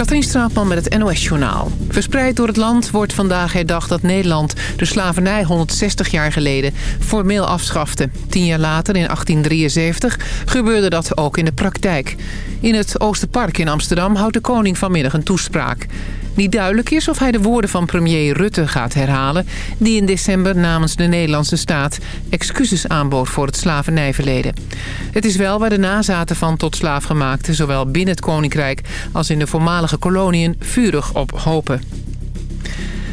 Katrien Straatman met het NOS-journaal. Verspreid door het land wordt vandaag herdacht dat Nederland de slavernij 160 jaar geleden formeel afschafte. Tien jaar later, in 1873, gebeurde dat ook in de praktijk. In het Oosterpark in Amsterdam houdt de koning vanmiddag een toespraak. Niet duidelijk is of hij de woorden van premier Rutte gaat herhalen... die in december namens de Nederlandse staat excuses aanbood voor het slavernijverleden. Het is wel waar de nazaten van tot slaafgemaakten... zowel binnen het koninkrijk als in de voormalige koloniën vurig op hopen.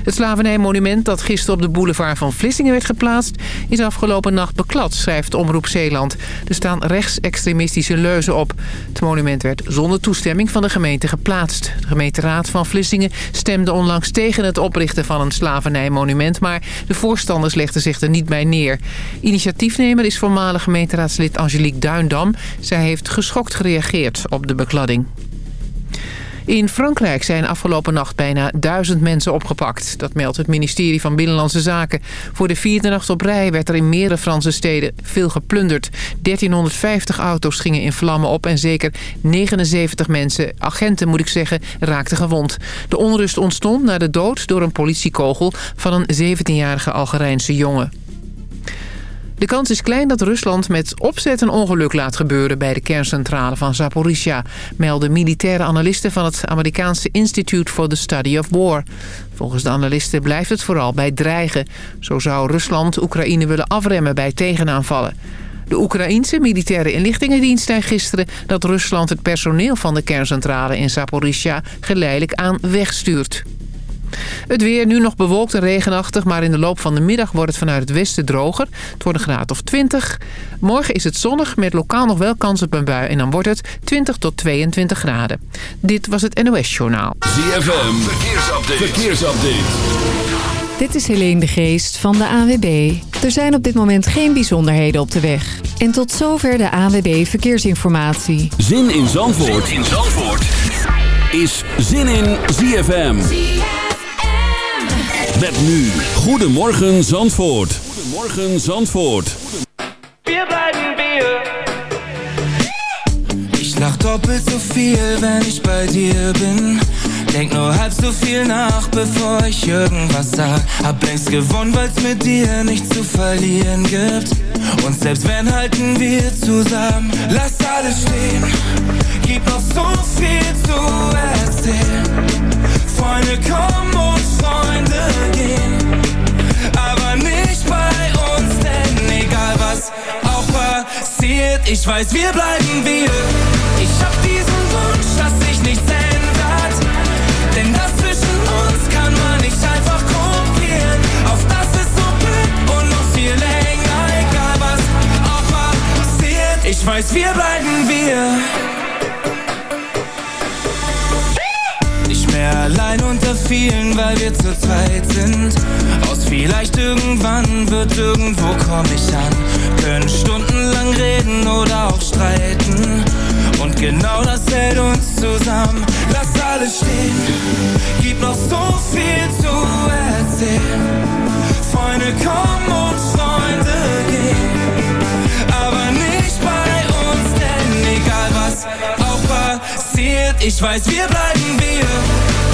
Het slavernijmonument dat gisteren op de boulevard van Vlissingen werd geplaatst... is afgelopen nacht beklad, schrijft Omroep Zeeland. Er staan rechtsextremistische leuzen op. Het monument werd zonder toestemming van de gemeente geplaatst. De gemeenteraad van Vlissingen stemde onlangs tegen het oprichten van een slavernijmonument... maar de voorstanders legden zich er niet bij neer. Initiatiefnemer is voormalig gemeenteraadslid Angelique Duindam. Zij heeft geschokt gereageerd op de bekladding. In Frankrijk zijn afgelopen nacht bijna duizend mensen opgepakt. Dat meldt het ministerie van Binnenlandse Zaken. Voor de vierde nacht op rij werd er in meerdere Franse steden veel geplunderd. 1350 auto's gingen in vlammen op en zeker 79 mensen, agenten moet ik zeggen, raakten gewond. De onrust ontstond na de dood door een politiekogel van een 17-jarige Algerijnse jongen. De kans is klein dat Rusland met opzet een ongeluk laat gebeuren... bij de kerncentrale van Zaporizhia... melden militaire analisten van het Amerikaanse Institute for the Study of War. Volgens de analisten blijft het vooral bij dreigen. Zo zou Rusland Oekraïne willen afremmen bij tegenaanvallen. De Oekraïense militaire inlichtingendienst zei gisteren... dat Rusland het personeel van de kerncentrale in Zaporizhia geleidelijk aan wegstuurt. Het weer nu nog bewolkt en regenachtig, maar in de loop van de middag wordt het vanuit het westen droger. Het wordt een graad of 20. Morgen is het zonnig met lokaal nog wel kans op een bui en dan wordt het 20 tot 22 graden. Dit was het NOS Journaal. ZFM, verkeersupdate. verkeersupdate. Dit is Helene de Geest van de AWB. Er zijn op dit moment geen bijzonderheden op de weg. En tot zover de AWB Verkeersinformatie. Zin in Zandvoort, zin in Zandvoort. is Zin in ZFM. Met nu, Goedemorgen Zandvoort. Goedemorgen Zandvoort. Wir bleiben wir. Ich lach doppelt so viel, wenn ich bei dir bin. Denk nur halb so viel nach, bevor ich irgendwas sag. Hab längst gewonnen, weil's mit dir nichts zu verlieren gibt. Und selbst wenn, halten wir zusammen. Lass alles stehen, gibt noch so viel zu erzählen. Freunde kommen und Freunde gehen, aber nicht bei uns, denn egal was auch passiert, ich weiß, wir bleiben wir. Ich hab diesen Wunsch, dass sich nichts ändert, denn das zwischen uns kann man nicht einfach kopieren. Auf das ist so blöd und noch viel länger, egal was auch passiert, ich weiß, wir bleiben wir. Mehr allein unter vielen, weil wir zu zweit sind. Aus vielleicht irgendwann wird irgendwo komm ich an. Können stundenlang reden oder auch streiten. Und genau das hält uns zusammen. Lass alles stehen, gibt noch so viel zu erzählen. Freunde kommen und Freunde gehen. Aber nicht bei uns, denn egal was auch passiert, ich weiß, wir bleiben wir.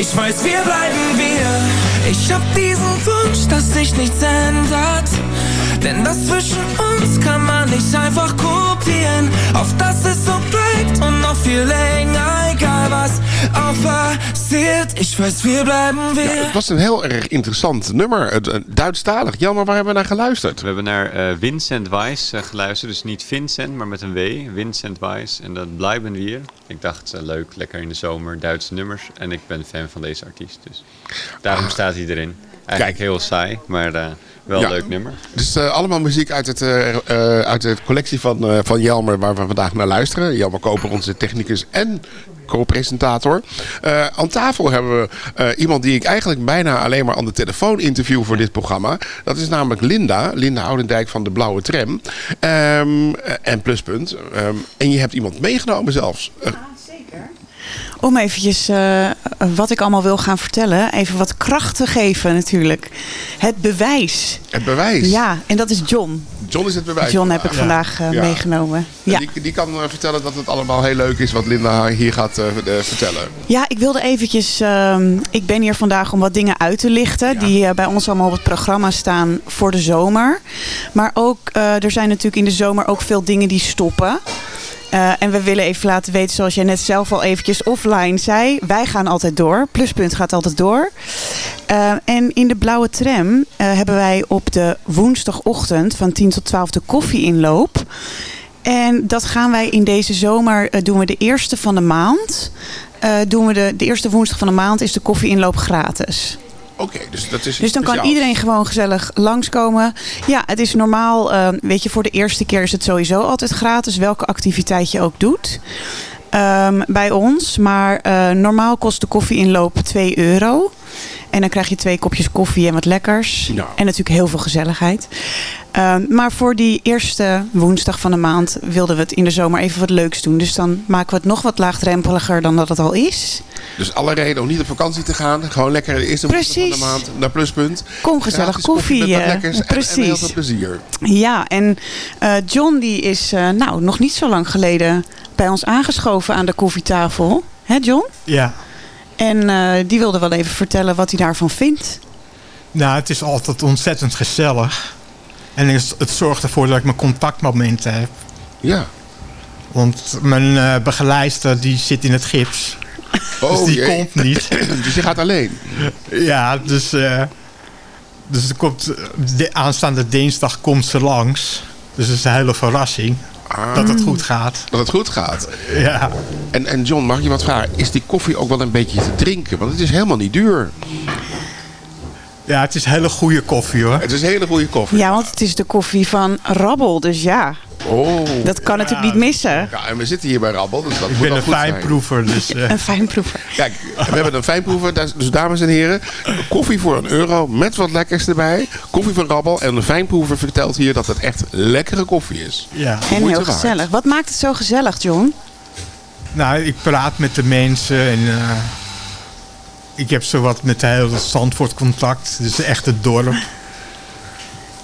Ich weiß, wir bleiben wir. Ich hab diesen Wunsch, dass sich nichts ändert. Denn das zwischen uns kann man nicht einfach kopieren. Auf das es so bleibt und noch viel länger, was auch passiert. Ich weiß, wir bleiben wir. Ja, het was een heel erg interessant nummer. Het, eh, Duitsstalig. Jan, maar waar hebben we naar geluisterd? We hebben naar eh, Vincent Weiss uh, geluisterd. Dus niet Vincent, maar met een W. Vincent Weiss. En dat blijven we. Ik dacht, uh, leuk, lekker in de zomer, Duitse nummers. En ik ben fan van deze artiest. Dus daarom ah. staat hij erin. Eigenlijk Kijk. heel saai, maar wel een leuk nummer. Dus allemaal muziek uit, het, uit de collectie van, van Jelmer waar we vandaag naar luisteren. Jelmer Koper, onze technicus en co-presentator. Uh, aan tafel hebben we uh, iemand die ik eigenlijk bijna alleen maar aan de telefoon interview voor dit programma. Dat is namelijk Linda, Linda Oudendijk van de Blauwe Tram. Um, en Pluspunt. Um, en je hebt iemand meegenomen zelfs. Om eventjes uh, wat ik allemaal wil gaan vertellen. Even wat kracht te geven natuurlijk. Het bewijs. Het bewijs? Ja, en dat is John. John is het bewijs. John heb ik vandaag uh, ja. meegenomen. Ja. Die, die, kan uh, vertellen dat het allemaal heel leuk is wat Linda hier gaat vertellen. Ja, ik wilde eventjes... Ehm, ik ben hier vandaag om wat dingen uit te lichten. Ja. Die bij ons allemaal op het programma staan voor de zomer. Maar ook, er zijn natuurlijk in de zomer ook veel dingen die stoppen. Uh, en we willen even laten weten, zoals jij net zelf al eventjes offline zei. Wij gaan altijd door. Pluspunt gaat altijd door. Uh, en in de blauwe tram uh, hebben wij op de woensdagochtend van 10 tot 12 de koffieinloop. En dat gaan wij in deze zomer, doen we de eerste van de maand. doen we de, de eerste woensdag van de maand is de koffieinloop gratis. Oké, dus dat is Dus dan kan iedereen gewoon gezellig langskomen. Ja, het is normaal, uh, weet je, voor de eerste keer is het sowieso altijd gratis, welke activiteit je ook doet. Um, bij ons, maar uh, normaal kost de koffieinloop 2 euro. En dan krijg je twee kopjes koffie en wat lekkers. Nou. En natuurlijk heel veel gezelligheid. Um, maar voor die eerste woensdag van de maand wilden we het in de zomer even wat leuks doen. Dus dan maken we het nog wat laagdrempeliger dan dat het al is. Dus alle reden om niet op vakantie te gaan. Gewoon lekker de eerste woensdag van de maand naar Pluspunt. Kom gezellig koffie. koffie met lekkers Precies. En, en heel veel plezier. Ja, en uh, John die is uh, nou nog niet zo lang geleden bij ons aangeschoven aan de koffietafel. Hè John? Ja. En uh, die wilde wel even vertellen wat hij daarvan vindt. Nou, het is altijd ontzettend gezellig. En het zorgt ervoor dat ik mijn contactmomenten heb. Ja. Want mijn uh, begeleider die zit in het gips. Oh, dus die jee. komt niet. dus je gaat alleen? Ja, dus, uh, dus er komt, de aanstaande dinsdag komt ze langs. Dus het is een hele verrassing. Ah, dat het goed gaat. Dat het goed gaat. Ja. En, en John, mag je wat vragen? Is die koffie ook wel een beetje te drinken? Want het is helemaal niet duur. Ja, het is hele goede koffie hoor. Het is hele goede koffie. Ja, want het is de koffie van Rabbel, dus ja. Oh. Dat kan Ja. natuurlijk niet missen. Ja, en we zitten hier bij Rabbel, dus dat Ik moet ben wel een goed zijn. fijnproever. Dus, eh, Een fijnproever. Kijk, we hebben een fijnproever. Dus dames en heren, koffie voor een euro met wat lekkers erbij. Koffie van Rabbel. En de fijnproever vertelt hier dat het echt lekkere koffie is. ja. En heel waard. gezellig. Wat maakt het zo gezellig, John? Nou, ik praat met de mensen en eh, ik heb zowat met de hele Zandvoort contact. Dus echt het dorp.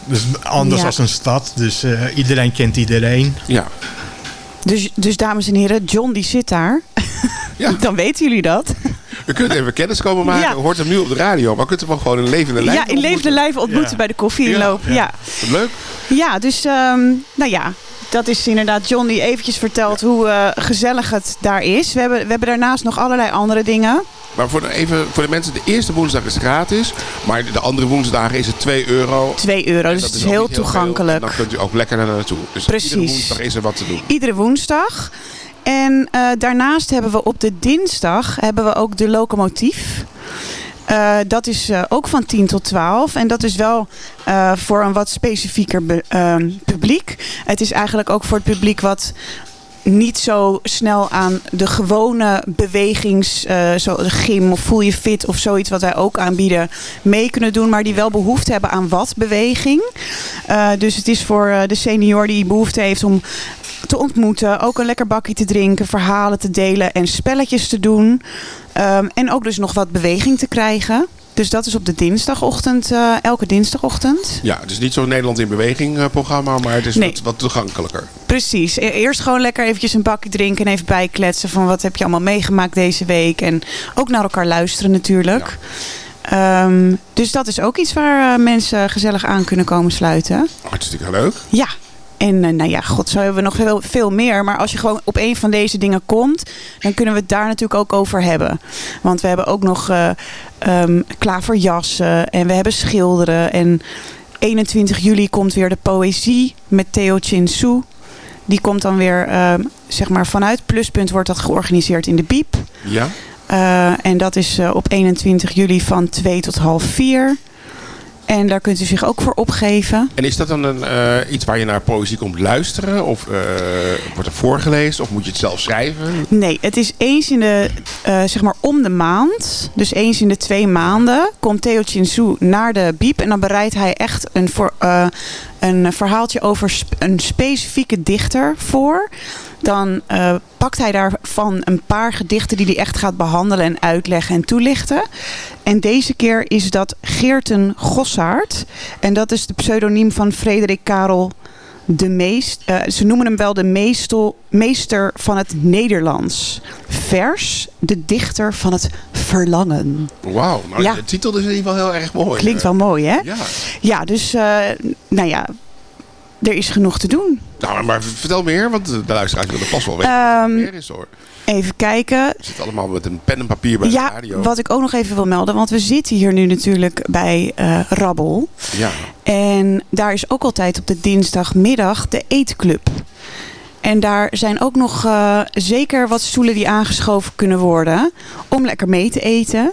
Dus anders Ja. als een stad. Dus eh, iedereen kent iedereen. Ja. Dus, dus dames en heren, John die zit daar. Ja. Dan weten jullie dat. We kunnen even kennis komen maken. Ja. Je hoort hem nu op de radio. Maar kunt hem gewoon in levende lijf ja, in levende lijf ontmoeten Ja. bij de koffieinloop. Ja, ja. Leuk. ja. dus ehm, nou ja, dat is inderdaad John die eventjes vertelt hoe eh, gezellig het daar is. We hebben, we hebben daarnaast nog allerlei andere dingen. Maar voor de, even, voor de mensen, de eerste woensdag is gratis. Maar de andere woensdagen is het 2 euro. 2 euro, dus het is heel toegankelijk. Dan kunt u ook lekker naar naartoe. Dus Precies. iedere woensdag is er wat te doen. Iedere woensdag. En eh, daarnaast hebben we op de dinsdag hebben we ook de locomotief. Eh, dat is eh, ook van 10 tot 12. En dat is wel eh, voor een wat specifieker ehm, publiek. Het is eigenlijk ook voor het publiek wat niet zo snel aan de gewone bewegings, zo de gym of voel je fit of zoiets wat wij ook aanbieden, mee kunnen doen, maar die wel behoefte hebben aan wat beweging. Dus het is voor de senior die behoefte heeft om te ontmoeten, ook een lekker bakje te drinken, verhalen te delen en spelletjes te doen. Ehm, en ook dus nog wat beweging te krijgen. Dus dat is op de dinsdagochtend, eh, elke dinsdagochtend. Ja, het is niet zo'n Nederland in beweging eh, programma. Maar het is Nee. wat, wat toegankelijker. Precies. E- Eerst gewoon lekker eventjes een bakje drinken en even bijkletsen van wat heb je allemaal meegemaakt deze week. En ook naar elkaar luisteren natuurlijk. Ehm, dus dat is ook iets waar eh, mensen gezellig aan kunnen komen sluiten. Hartstikke leuk. Ja. En eh, nou ja, god, zo hebben we nog veel, veel meer. Maar als je gewoon op een van deze dingen komt, dan kunnen we het daar natuurlijk ook over hebben. Want we hebben ook nog eh ehm, klaverjassen en we hebben schilderen. En 21 juli komt weer de poëzie met Theo Chin Soo. Die komt dan weer, ehm, zeg maar, vanuit Pluspunt wordt dat georganiseerd in de Biep. Ja? Eh, en dat is op 21 juli van 2 tot half 4. En daar kunt u zich ook voor opgeven. En is dat dan een, eh, iets waar je naar poëzie komt luisteren? Of eh, wordt er voorgelezen? Of moet je het zelf schrijven? Nee, het is eens in de, eh, zeg maar om de maand. Dus eens in de twee maanden komt Theo Chinsu naar de Biep. En dan bereidt hij echt een, voor, een verhaaltje over sp- een specifieke dichter voor. Dan eh, pakt hij daarvan een paar gedichten die hij echt gaat behandelen en uitleggen en toelichten. En deze keer is dat Geerten Gossaard. En dat is de pseudoniem van Frederik Karel de meest, eh, ze noemen hem wel de meestel, meester van het Nederlands. Vers, de dichter van het verlangen. Wauw, nou, Ja. de titel is in ieder geval heel erg mooi. Klinkt wel mooi, hè? Ja. Ja, dus, eh, nou ja, er is genoeg te doen. Nou, maar vertel meer, want de luisteraars willen vast wel weten wat meer is hoor. Even kijken. Je zit allemaal met een pen en papier bij de Ja, radio. wat ik ook nog even wil melden, want we zitten hier nu natuurlijk bij eh, Rabbel. Ja. En daar is ook altijd op de dinsdagmiddag de eetclub. En daar zijn ook nog eh, zeker wat stoelen die aangeschoven kunnen worden om lekker mee te eten.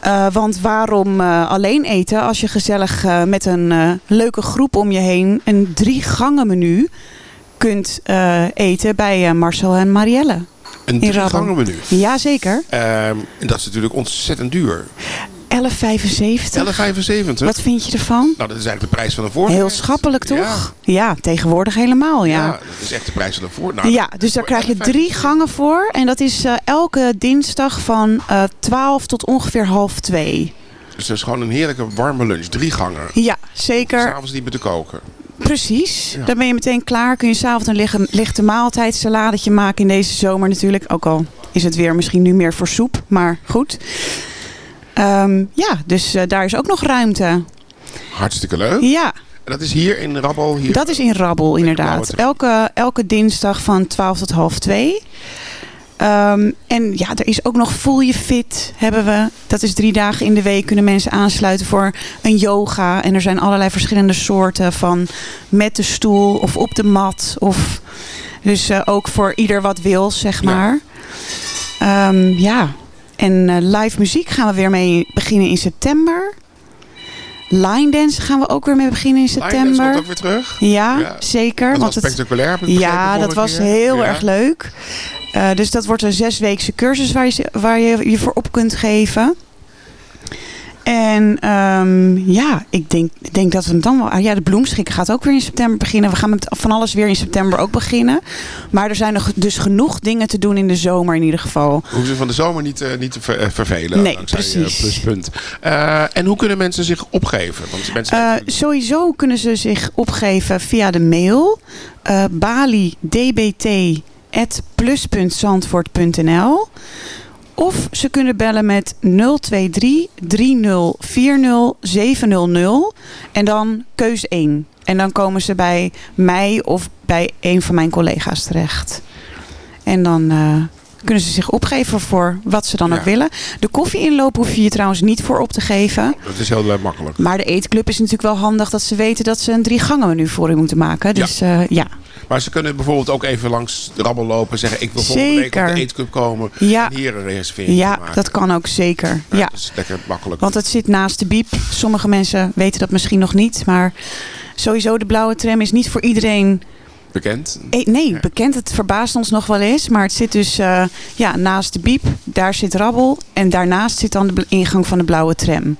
Eh, want waarom eh, alleen eten als je gezellig eh, met een leuke groep om je heen een drie gangen menu kunt eten bij Marcel en Marielle. Een drie gangen menu. Jazeker. Ehm, en dat is natuurlijk ontzettend duur. 11,75. 11,75. Wat vind je ervan? Nou, dat is eigenlijk de prijs van een voorgerecht. Heel schappelijk toch? Ja. Ja, tegenwoordig helemaal ja. Ja, dat is echt de prijs van een voor. Nou, ja, dus daar krijg je 11,75. drie gangen voor. En dat is eh, elke dinsdag van eh 12 tot ongeveer half twee. Dus dat is gewoon een heerlijke warme lunch. Drie gangen. Ja, zeker. S'avonds niet meer te koken. Precies. Ja. Dan ben je meteen klaar. Kun je s'avonds een lichte, lichte maaltijd, saladetje maken in deze zomer natuurlijk. Ook al is het weer misschien nu meer voor soep, maar goed. Ehm, ja, dus eh, daar is ook nog ruimte. Hartstikke leuk. Ja, En dat is hier in Rabbel. Hier. dat is in Rabbel inderdaad. Elke, elke dinsdag van 12 tot half 2. Ehm, en ja, er is ook nog Voel je fit hebben we. Dat is drie dagen in de week kunnen mensen aansluiten voor een yoga. En er zijn allerlei verschillende soorten van met de stoel of op de mat. Of, dus eh, ook voor ieder wat wil, zeg Ja. maar. Ehm, ja, en eh, live muziek gaan we weer mee beginnen in september. Line dance gaan we ook weer mee beginnen in Line dance september. komt ook weer terug. Ja, Ja. zeker. Dat want was spectaculair. ja, dat was keer. heel Ja. erg leuk. Eh, dus dat wordt een zesweekse cursus waar je, waar je je voor op kunt geven. En ehm, ja, ik denk, denk dat we hem dan wel... ah Ja, de bloemschikken gaat ook weer in september beginnen. We gaan met van alles weer in september ook beginnen. Maar er zijn nog dus genoeg dingen te doen in de zomer in ieder geval. Hoeven ze van de zomer niet, eh, niet te ver- eh, vervelen. Nee, eh, precies. pluspunt. En hoe kunnen mensen zich opgeven? Want mensen sowieso kunnen ze zich opgeven via de mail. eh balidbt.plus.zandvoort.nl Of ze kunnen bellen met 023 3040 700 en dan keus 1. En dan komen ze bij mij of bij een van mijn collega's terecht. En dan eh, kunnen ze zich opgeven voor wat ze dan Ja. ook willen. De koffieinloop hoef je je trouwens niet voor op te geven. dat is heel eh, makkelijk. Maar de eetclub is natuurlijk wel handig dat ze weten dat ze een drie gangen menu voor u moeten maken. Dus ja, ja. Maar ze kunnen bijvoorbeeld ook even langs de rabbel lopen en zeggen... ik wil volgende week op de eetclub komen Ja. en hier een reservering ja maken. dat kan ook zeker. Ja, Ja. Dat is lekker makkelijk. Want het zit naast de biep. Sommige mensen weten dat misschien nog niet. Maar sowieso de blauwe tram is niet voor iedereen... Bekend. Eh, nee, bekend. Het verbaast ons nog wel eens. Maar het zit dus eh, ja, naast de biep. Daar zit Rabbel. En daarnaast zit dan de ingang van de blauwe tram.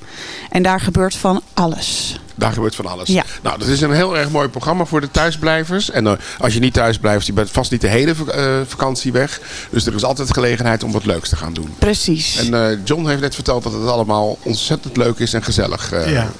En daar gebeurt van alles. Daar gebeurt van alles. Ja. Nou, dat is een heel erg mooi programma voor de thuisblijvers. En eh, als je niet thuis blijft, je bent vast niet de hele vak- eh, vakantie weg. Dus er is altijd gelegenheid om wat leuks te gaan doen. Precies. En eh, John heeft net verteld dat het allemaal ontzettend leuk is en gezellig. eh. Ja.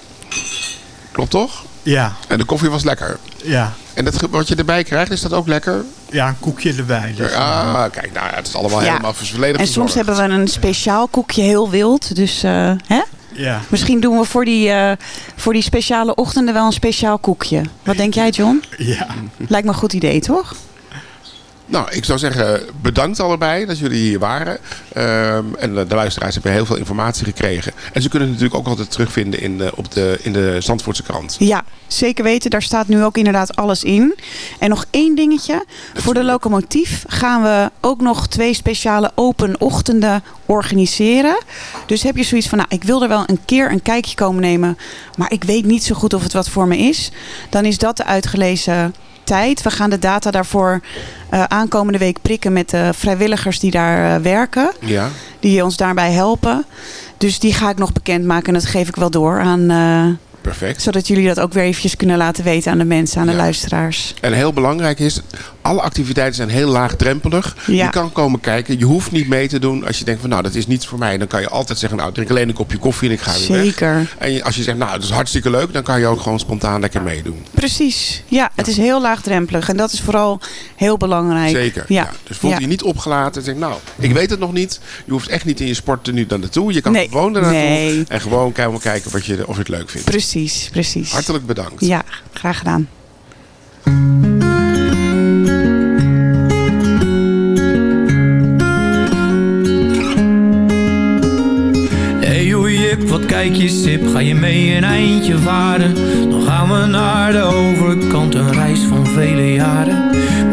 Klopt toch? Ja, En de koffie was lekker. ja. En dat, wat je erbij krijgt, is dat ook lekker? Ja, een koekje erbij. Dus, Ah, kijk, nou ja, het is allemaal Ja. helemaal volledig En soms hebben we een speciaal koekje heel wild. Dus eh, hè? Ja. Misschien doen we voor die, eh, voor die speciale ochtenden wel een speciaal koekje. Wat denk jij, John? Ja. Lijkt me een goed idee, toch? Nou, ik zou zeggen, bedankt allebei dat jullie hier waren. Ehm, en de, luisteraars hebben heel veel informatie gekregen. En ze kunnen het natuurlijk ook altijd terugvinden in de, op de, in de Zandvoortse krant. Ja, zeker weten. Daar staat nu ook inderdaad alles in. En nog één dingetje. Voor de locomotief gaan we ook nog twee speciale open ochtenden organiseren. Dus heb je zoiets van, nou, ik wil er wel een keer een kijkje komen nemen. Maar ik weet niet zo goed of het wat voor me is. Dan is dat de uitgelezen tijd. We gaan de data daarvoor uh, aankomende week prikken met de vrijwilligers die daar uh, werken. Ja. Die ons daarbij helpen. Dus die ga ik nog bekendmaken en dat geef ik wel door aan... Perfect. Zodat jullie dat ook weer eventjes kunnen laten weten aan de mensen, aan de luisteraars. En heel belangrijk is, alle activiteiten zijn heel laagdrempelig. Ja. Je kan komen kijken. Je hoeft niet mee te doen. Als je denkt van nou, dat is niets voor mij. Dan kan je altijd zeggen, nou, drink alleen een kopje koffie en ik ga weer Zeker. weg. En je, als je zegt, nou, dat is hartstikke leuk. Dan kan je ook gewoon spontaan lekker meedoen. Precies. Ja, het is heel laagdrempelig. En dat is vooral heel belangrijk. Zeker. Ja. Dus voel je niet opgelaten. En zeg, nou, ik weet het nog niet. Je hoeft echt niet in je sport nu dan naartoe. Je kan Nee. gewoon er naartoe. Nee. En gewoon kijken, kijken wat je, of je het leuk vindt. Precies, precies. Hartelijk bedankt. Ja, graag gedaan. Hey joh Jip, wat kijk je sip, ga je mee een eindje varen? Dan gaan we naar de overkant, een reis van vele jaren.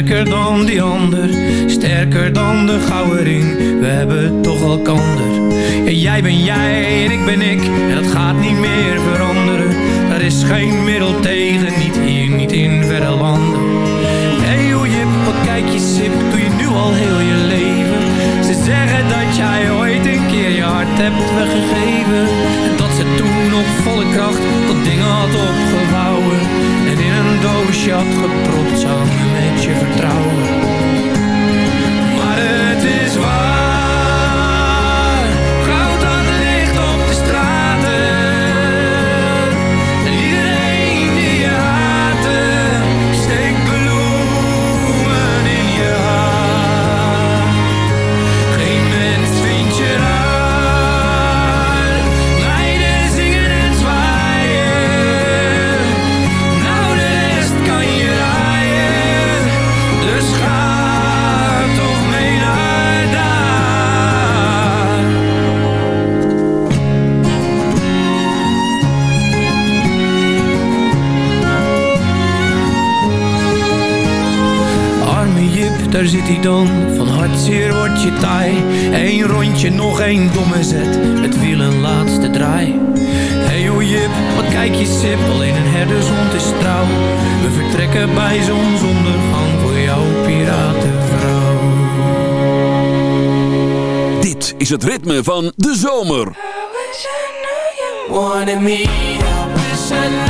Sterker dan die ander. Eén rondje, nog één domme zet, het wiel een laatste draai. Hey hoe Jip, wat kijk je sip, alleen een herdershond is trouw. We vertrekken bij zonsondergang voor jouw piratenvrouw. Dit is het ritme van de zomer. Wanted me, I wish I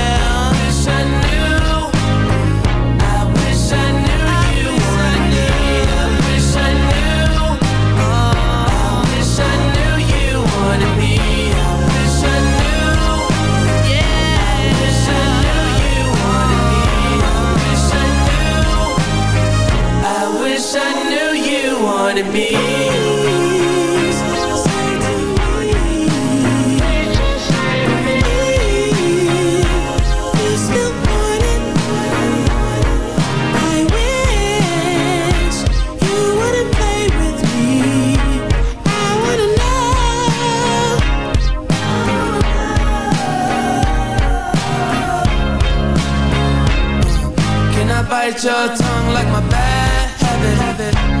Wanted me. Can I bite your tongue like my bad habit?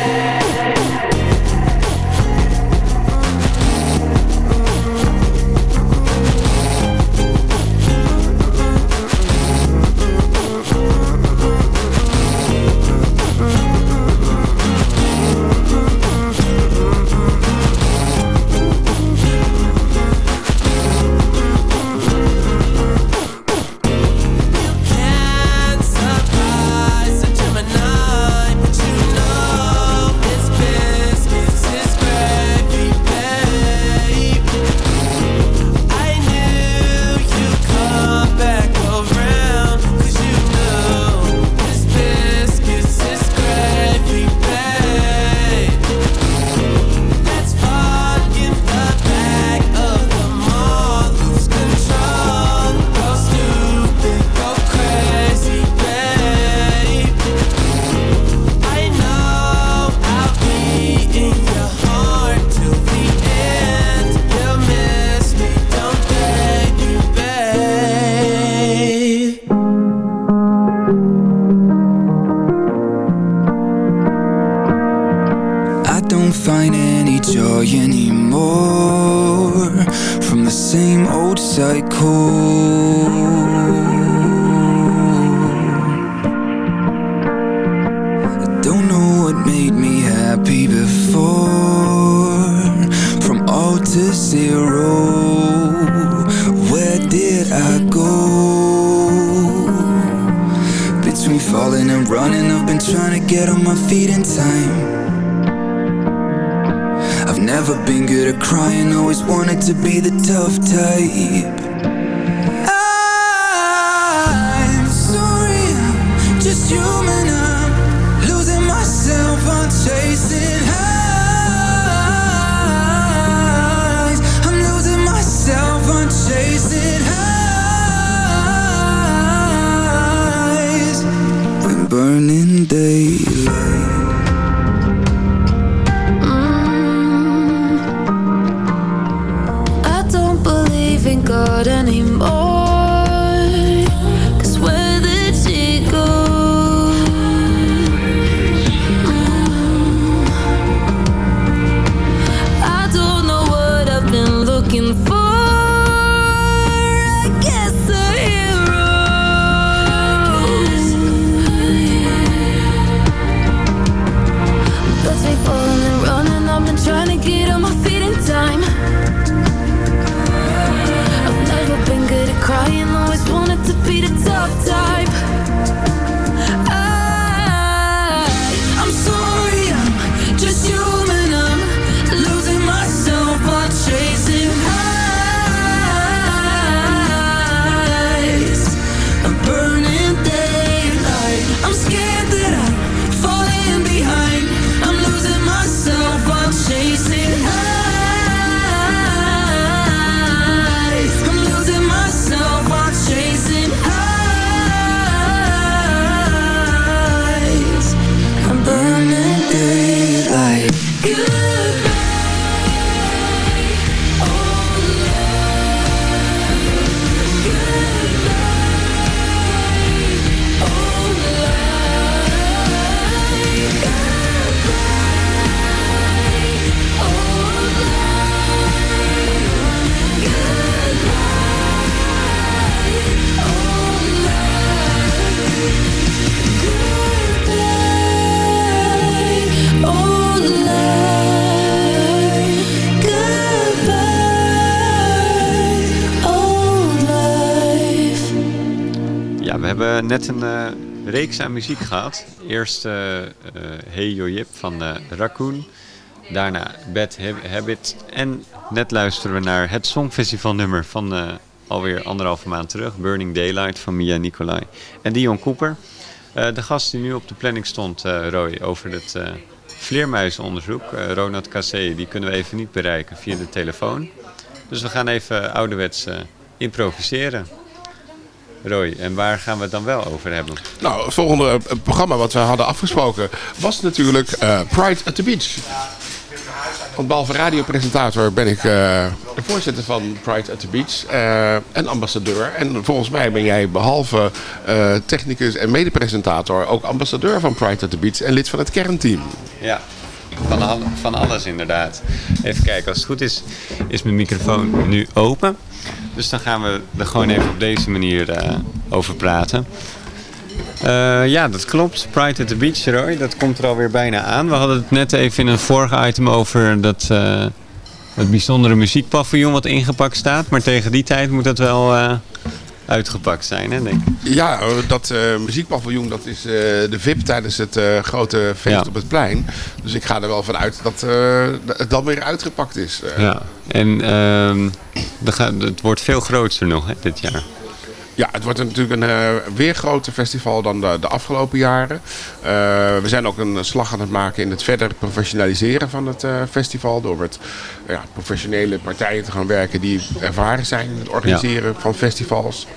Net een eh, reeks aan muziek gehad. Eerst eh, eh, Hey Yo Jip van Raccoon. Daarna Bad Hab- Habit. En net luisteren we naar het Songfestivalnummer van eh, alweer anderhalve maand terug. Burning Daylight van Mia Nicolai. En Dion Cooper. De gast die nu op de planning stond, Roy, over het vleermuizenonderzoek. Ronald Cassé, die kunnen we even niet bereiken via de telefoon. Dus we gaan even ouderwets improviseren. Roy, en waar gaan we het dan wel over hebben? Nou, het volgende eh, programma wat we hadden afgesproken was natuurlijk eh, Pride at the Beach. Want behalve radiopresentator ben ik eh, de voorzitter van Pride at the Beach en ambassadeur. En volgens mij ben jij behalve eh, technicus en medepresentator ook ambassadeur van Pride at the Beach en lid van het kernteam. Ja, van, al- van alles inderdaad. Even kijken, als het goed is, is mijn microfoon nu open. Dus dan gaan we er gewoon even op deze manier eh, over praten. Eh, ja, dat klopt. Pride at the Beach, Roy, dat komt er alweer bijna aan. We hadden het net even in een vorige item over dat, eh, het bijzondere muziekpaviljoen wat ingepakt staat. Maar tegen die tijd moet dat wel uitgepakt zijn, hè, denk ik. Ja, dat eh, muziekpaviljoen dat is eh, de VIP tijdens het eh, grote feest Ja. op het plein. Dus ik ga er wel van uit dat het dan weer uitgepakt is. Ja, en ehm, gaat- het wordt veel groter nog hè, dit jaar. Ja, het wordt natuurlijk een eh, weer groter festival dan de, de afgelopen jaren. Eh, we zijn ook een slag aan het maken in het verder professionaliseren van het eh, festival. Door met ja, professionele partijen te gaan werken die ervaren zijn in het organiseren van festivals.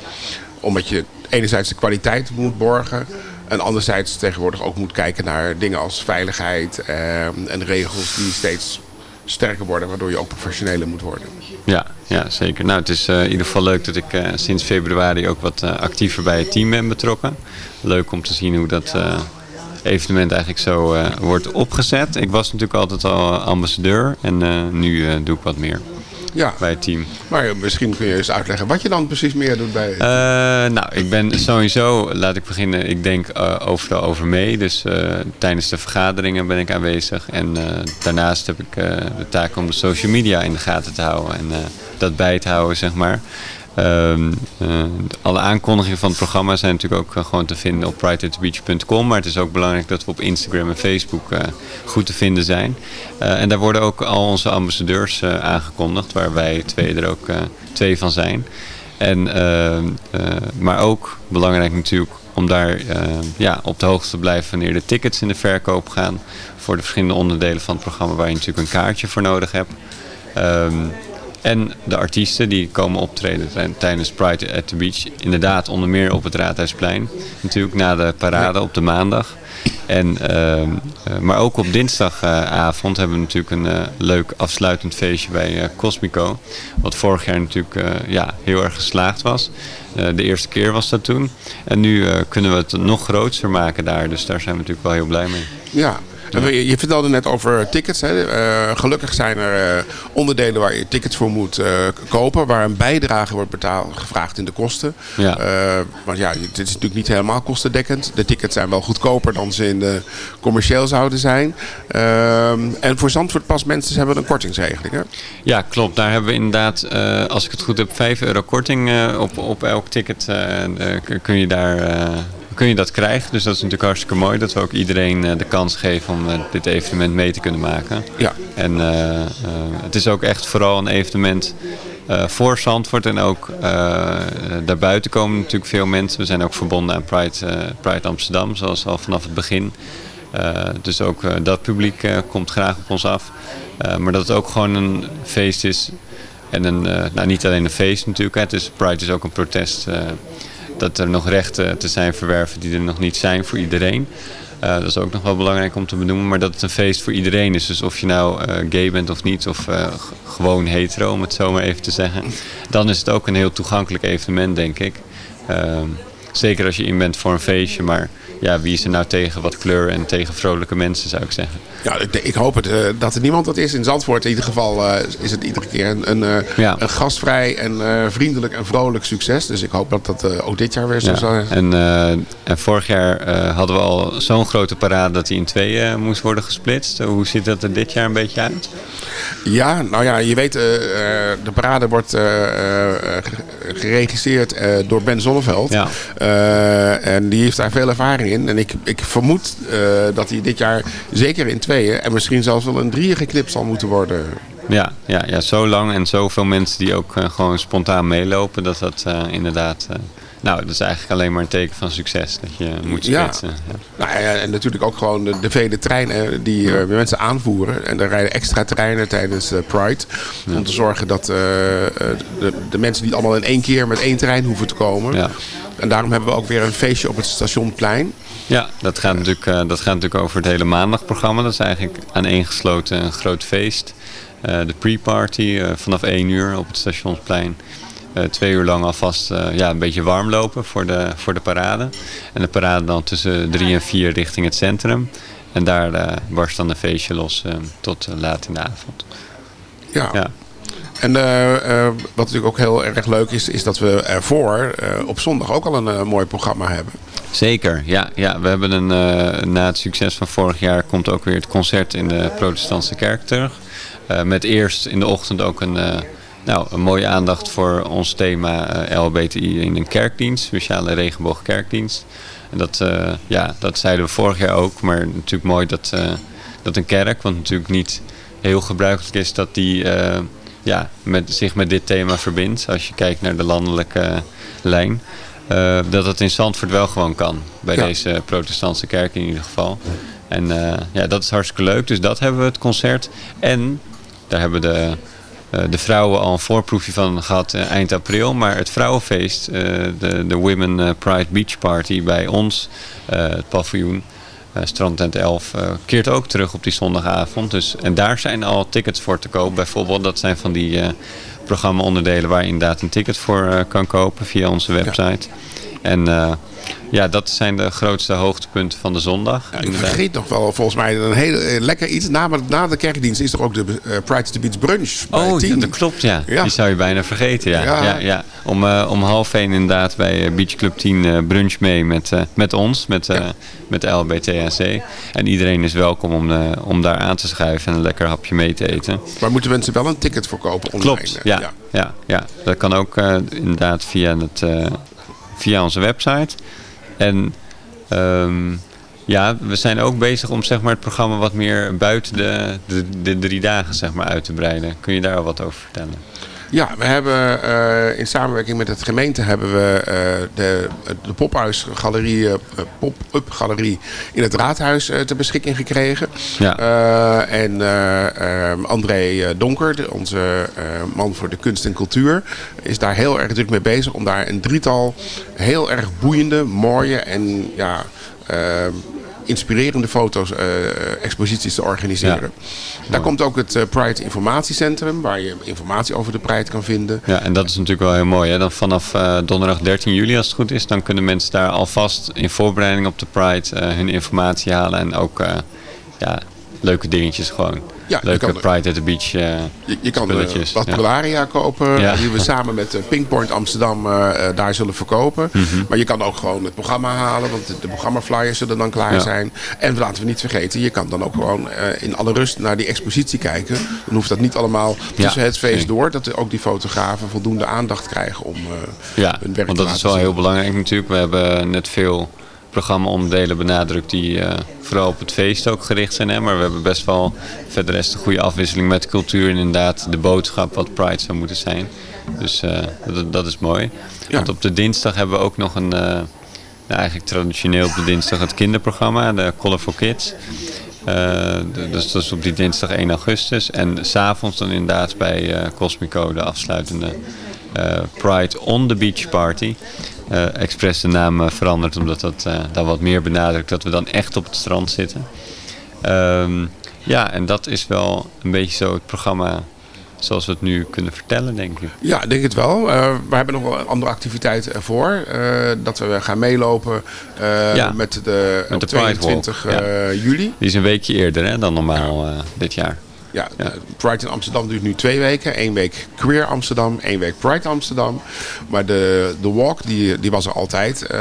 Omdat je enerzijds de kwaliteit moet borgen. En anderzijds tegenwoordig ook moet kijken naar dingen als veiligheid eh, en regels die steeds sterker worden. Waardoor je ook professioneler moet worden. Ja, ja, zeker. Nou, het is eh, in ieder geval leuk dat ik eh, sinds februari ook wat eh, actiever bij het team ben betrokken. Leuk om te zien hoe dat evenement eigenlijk zo wordt opgezet. Ik was natuurlijk altijd al ambassadeur en nu doe ik wat meer Ja, bij het team. maar misschien kun je eens uitleggen wat je dan precies meer doet bij... Eh, nou, ik ben sowieso, laat ik beginnen, ik denk eh, overal over mee. Dus eh, tijdens de vergaderingen ben ik aanwezig. En daarnaast heb ik de taak om de social media in de gaten te houden. En dat bij te houden, zeg maar. Ehm, eh, alle aankondigingen van het programma zijn natuurlijk ook eh, gewoon te vinden op prideatthebeach.com. Maar het is ook belangrijk dat we op Instagram en Facebook eh, goed te vinden zijn. En daar worden ook al onze ambassadeurs aangekondigd, waar wij twee er ook twee van zijn. En, ehm, eh, maar ook belangrijk natuurlijk om daar eh, ja, op de hoogte te blijven wanneer de tickets in de verkoop gaan. Voor de verschillende onderdelen van het programma waar je natuurlijk een kaartje voor nodig hebt. Ehm, en de artiesten die komen optreden tij- tijdens Pride at the Beach. Inderdaad, onder meer op het Raadhuisplein. Natuurlijk na de parade op de maandag. En, ehm, eh, maar ook op dinsdagavond hebben we natuurlijk een eh, leuk afsluitend feestje bij eh, Cosmico. Wat vorig jaar natuurlijk ja, heel erg geslaagd was. De eerste keer was dat toen. En nu kunnen we het nog groter maken daar. Dus daar zijn we natuurlijk wel heel blij mee. Ja. En Je, je vertelde net over tickets. Hè. Eh, gelukkig zijn er eh, onderdelen waar je tickets voor moet eh, kopen. Waar een bijdrage wordt betaald, gevraagd in de kosten. Ja. Eh, want ja, dit is natuurlijk niet helemaal kostendekkend. De tickets zijn wel goedkoper dan ze in de commercieel zouden zijn. En voor Zandvoort pas mensen hebben een kortingsregeling. Hè? Ja, klopt. Daar hebben we inderdaad, eh, als ik het goed heb, 5 euro korting eh, op, op elk ticket. eh, eh, kun- je daar, eh, kun je dat krijgen. Dus dat is natuurlijk hartstikke mooi dat we ook iedereen eh, de kans geven om eh, dit evenement mee te kunnen maken. Ja. En eh, het is ook echt vooral een evenement voor Zandvoort. En ook daarbuiten komen natuurlijk veel mensen. We zijn ook verbonden aan Pride, Pride Amsterdam, zoals al vanaf het begin. Dus ook dat publiek komt graag op ons af. Maar dat het ook gewoon een feest is. En een, nou, niet alleen een feest natuurlijk. Hè. Het is, Pride is ook een protest. Dat er nog rechten te zijn verwerven die er nog niet zijn voor iedereen. Eh, dat is ook nog wel belangrijk om te benoemen. Maar dat het een feest voor iedereen is. Dus of je nou eh, gay bent of niet. Of eh, gewoon hetero, om het zo maar even te zeggen. Dan is het ook een heel toegankelijk evenement, denk ik. Ehm, zeker als je in bent voor een feestje. Maar ja, wie is er nou tegen wat kleur en tegen vrolijke mensen, zou ik zeggen. Ja, ik, ik hoop het, eh, dat er niemand dat is. In Zandvoort in ieder geval eh, is het iedere keer een, een, eh, Ja. een gastvrij en vriendelijk en vrolijk succes. Dus ik hoop dat dat ook dit jaar weer zo Ja. zal zijn. En, en vorig jaar hadden we al zo'n grote parade dat hij in tweeën moest worden gesplitst. Hoe ziet dat er dit jaar een beetje uit? Ja, nou ja, je weet, de parade wordt ge- geregisseerd door Ben Zonneveld. Ja. En die heeft daar veel ervaring in. En ik, ik vermoed eh, dat hij dit jaar zeker in tweeën en misschien zelfs wel in drieën geknipt zal moeten worden. Ja, ja, ja, zo lang en zoveel mensen die ook eh, gewoon spontaan meelopen. Dat dat eh, inderdaad... nou, dat is eigenlijk alleen maar een teken van succes. Dat je moet Ja. splitsen. Ja. Nou ja, en natuurlijk ook gewoon de, de vele treinen die eh, mensen aanvoeren. En er rijden extra treinen tijdens Pride. Om te zorgen dat de, de mensen niet allemaal in één keer met één trein hoeven te komen. Ja. En daarom hebben we ook weer een feestje op het stationplein. Ja, dat gaat, natuurlijk, eh, dat gaat natuurlijk over het hele maandagprogramma. Dat is eigenlijk aaneengesloten een groot feest. Eh, de pre-party eh, vanaf 1 uur op het stationsplein. Twee uur lang alvast ja, een beetje warm lopen voor de, voor de parade. En de parade dan tussen 3 en 4 richting het centrum. En daar barst dan een feestje los tot laat in de avond. Ja. Ja. En eh, eh, wat natuurlijk ook heel erg leuk is, is dat we ervoor eh, op zondag ook al een mooi programma hebben. Zeker, ja. ja we hebben een, na het succes van vorig jaar komt ook weer het concert in de protestantse kerk terug. Met eerst in de ochtend ook een, nou, een mooie aandacht voor ons thema LHBTI in een kerkdienst, speciale regenboogkerkdienst. En dat, ja, dat zeiden we vorig jaar ook, maar natuurlijk mooi dat, dat een kerk, wat natuurlijk niet heel gebruikelijk is, dat die ja, met, zich met dit thema verbindt. Als je kijkt naar de landelijke eh, lijn. Eh, dat het in Zandvoort wel gewoon kan. Bij Ja. deze protestantse kerk in ieder geval. En eh, ja, dat is hartstikke leuk. Dus dat hebben we het concert. En daar hebben de, de vrouwen al een voorproefje van gehad eh, eind april. Maar het vrouwenfeest, de, de Women Pride Beach Party bij ons, het paviljoen. Eh Strandtent 11 eh, keert ook terug op die zondagavond. Dus, en daar zijn al tickets voor te koop. Bijvoorbeeld, dat zijn van die eh programma-onderdelen waar je inderdaad een ticket voor kan kopen via onze website. En eh, ja, dat zijn de grootste hoogtepunten van de zondag. Ja, ik vergeet nog wel volgens mij een heel eh, lekker iets. Na, na de kerkdienst is er ook de eh, Pride to the Beach brunch. bij Oh, ja, dat klopt, ja. Ja. Die zou je bijna vergeten, ja. Ja. ja. Om, om half één inderdaad bij Beach Club 10 eh, brunch mee met, met ons, met, met LBTAC. En iedereen is welkom om, om daar aan te schuiven en een lekker hapje mee te eten. Maar moeten mensen wel een ticket voor kopen online? Klopt, ja. ja. Ja, Dat kan ook inderdaad via, het, via onze website. En ehm, ja, we zijn ook bezig om zeg maar, het programma wat meer buiten de, de, de drie dagen zeg maar, uit te breiden. Kun je daar wat over vertellen? Ja, we hebben eh, in samenwerking met het gemeente hebben we eh, de, de pophuisgalerie, eh, pop-up galerie in het raadhuis ter beschikking gekregen. Ja. En eh, eh, André Donker, onze man voor de kunst en cultuur, is daar heel erg druk mee bezig om daar een drietal heel erg boeiende, mooie en ja, eh, inspirerende foto's, eh, exposities te organiseren. Daar komt ook het eh, Pride Informatiecentrum, waar je informatie over de Pride kan vinden. Ja, en dat is natuurlijk wel heel mooi. Hè? Dan vanaf eh, donderdag 13 juli, als het goed is, dan kunnen mensen daar alvast in voorbereiding op de Pride hun informatie halen. En ook ja, leuke dingetjes gewoon. Ja, je leuke kan- Pride at the Beach eh, Je, je kan eh, wat ja. Kopen, Ja. die we samen met eh, Pinkpoint Amsterdam daar zullen verkopen. Mhm. Maar je kan ook gewoon het programma halen, want de, de programmaflyers zullen dan klaar Ja. zijn. En laten we niet vergeten, je kan dan ook gewoon in alle rust naar die expositie kijken. Dan hoeft dat niet allemaal tussen het feest nee. door, dat ook die fotografen voldoende aandacht krijgen om Ja, hun werk want te dat is laten wel heel belangrijk natuurlijk. We hebben net veel programma-onderdelen benadrukt die eh, vooral op het feest ook gericht zijn. Hè? Maar we hebben best wel verder rest een goede afwisseling met cultuur en inderdaad de boodschap wat Pride zou moeten zijn. Dus eh, dat, dat is mooi. Ja. Want op de dinsdag hebben we ook nog een, nou, eigenlijk traditioneel op de dinsdag het kinderprogramma, de Colorful Kids. Eh, de- dus dat is op die dinsdag 1 augustus. En s'avonds dan inderdaad bij Cosmico de afsluitende Pride on the Beach Party. Eh, expres de naam eh, veranderd, omdat dat eh, dan wat meer benadrukt dat we dan echt op het strand zitten. Ehm, ja, en dat is wel een beetje zo het programma zoals we het nu kunnen vertellen, denk ik. Ja, ik denk het wel. We hebben nog wel een andere activiteit ervoor. dat we gaan meelopen Ja, met de, met op de Pride 22 Walk, ja. eh, juli. Die is een weekje eerder hè, dan normaal dit jaar. Ja, eh, Pride in Amsterdam duurt nu twee weken. Eén week Queer Amsterdam, één week Pride Amsterdam. Maar de, de walk, die, die was er altijd. Eh,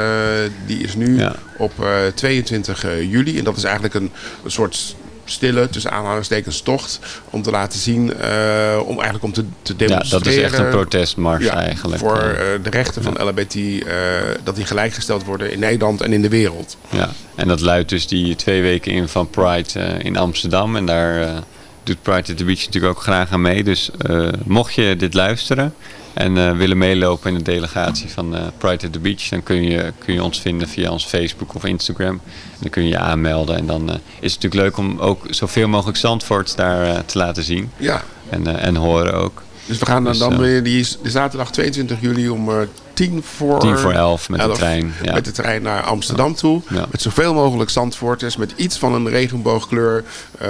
die is nu Ja. op eh, 22 juli. En dat is eigenlijk een, een soort stille, tussen aanhalingstekens, tocht. Om te laten zien, eh, om eigenlijk om te, te Ja, demonstreren. dat is echt een protestmars Ja, eigenlijk. Voor Eh, eh, de rechten van LHBT, eh, dat die gelijkgesteld worden in Nederland en in de wereld. Ja, en dat luidt dus die twee weken in van Pride eh, in Amsterdam. En daar eh, doet Pride at the Beach natuurlijk ook graag aan mee. Dus eh, mocht je dit luisteren en eh, willen meelopen in de delegatie van eh, Pride at the Beach... dan kun je, kun je ons vinden via ons Facebook of Instagram. Dan kun je je aanmelden. En dan is het natuurlijk leuk om ook zoveel mogelijk Zandvoort daar te laten zien. Ja. En, en horen ook. Dus we gaan dan, Dus, dan weer die, de zaterdag 22 juli om tien voor, Tien voor elf met de trein, ja. Met de trein naar Amsterdam toe. Ja. Met zoveel mogelijk Zandvoorters. Met iets van een regenboogkleur. eh,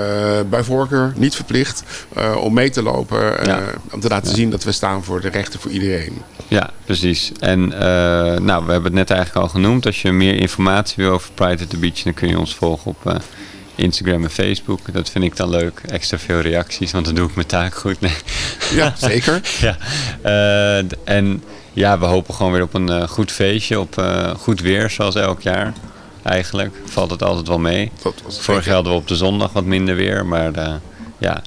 bij voorkeur, niet verplicht. eh, om mee te lopen. eh. Om te laten zien dat we staan voor de rechten voor iedereen. Ja, precies. En nou, we hebben het net eigenlijk al genoemd. Als je meer informatie wil over Pride at the Beach, dan kun je ons volgen op Instagram en Facebook. Dat vind ik dan leuk. Extra veel reacties, want dan doe ik mijn taak goed. Nee. Ja, zeker. ja. En ja, we hopen gewoon weer op een eh, goed feestje, op eh, goed weer, zoals elk jaar. Eigenlijk valt het altijd wel mee. Vorig jaar hadden we op de zondag wat minder weer, maar eh, ja,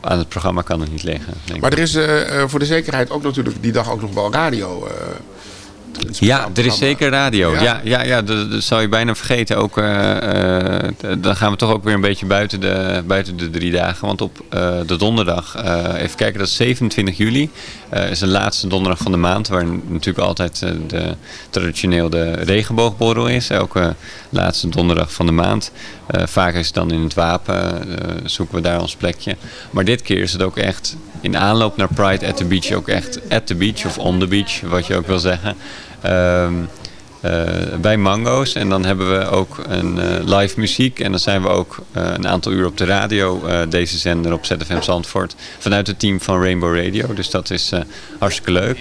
aan het programma kan het niet liggen. Maar er is voor de zekerheid ook natuurlijk die dag ook nog wel radio. Ja, er is zeker radio. Ja. Ja, ja, ja, dat, dat zou je bijna vergeten. Ook, eh, eh, dan gaan we toch ook weer een beetje buiten de, buiten de drie dagen. Want op eh, de donderdag, even kijken, dat is 27 juli. is de laatste donderdag van de maand. Waar natuurlijk altijd de, traditioneel de regenboogborrel is. Elke laatste donderdag van de maand. Vaak is het dan in het wapen. zoeken we daar ons plekje. Maar dit keer is het ook echt in aanloop naar Pride at the Beach. Ook echt at the beach of on the beach, wat je ook wil zeggen. Ehm, eh, bij Mango's. En dan hebben we ook een eh, live muziek. En dan zijn we ook eh, een aantal uur op de radio, deze zender op ZFM Zandvoort. Vanuit het team van Rainbow Radio. Dus dat is hartstikke leuk.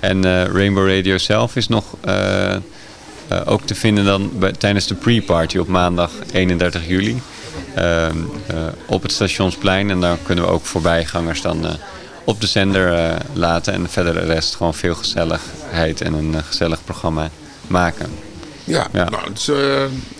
En Rainbow Radio zelf is nog ook te vinden dan tijdens de pre-party op maandag 31 juli. Ehm, eh, op het stationsplein. En daar kunnen we ook voorbijgangers dan op de zender eh, laten. En verder de rest gewoon veel gezelligheid en een eh, gezellig programma maken. Ja, Ja. Nou, het, is, eh,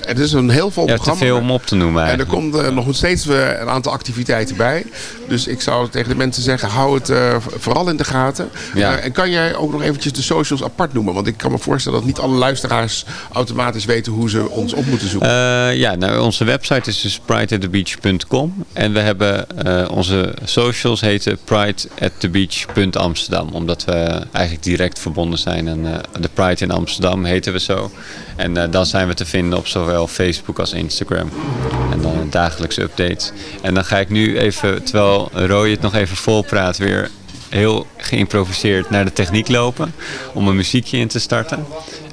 het is een heel vol Ja, te programma. veel om op te noemen En er komt eh, nog steeds een aantal activiteiten bij. Dus ik zou tegen de mensen zeggen, hou het eh, vooral in de gaten. Ja. En kan jij ook nog eventjes de socials apart noemen? Want ik kan me voorstellen dat niet alle luisteraars automatisch weten hoe ze ons op moeten zoeken. Ja, nou, onze website is dus prideatthebeach.com. En we hebben onze socials heten prideatthebeach.amsterdam. Omdat we eigenlijk direct verbonden zijn. En de Pride in Amsterdam heten we zo. En eh, dan zijn we te vinden op zowel Facebook als Instagram. En dan dagelijkse updates. En dan ga ik nu even, terwijl Roy het nog even volpraat, weer heel geïmproviseerd naar de techniek lopen. Om een muziekje in te starten.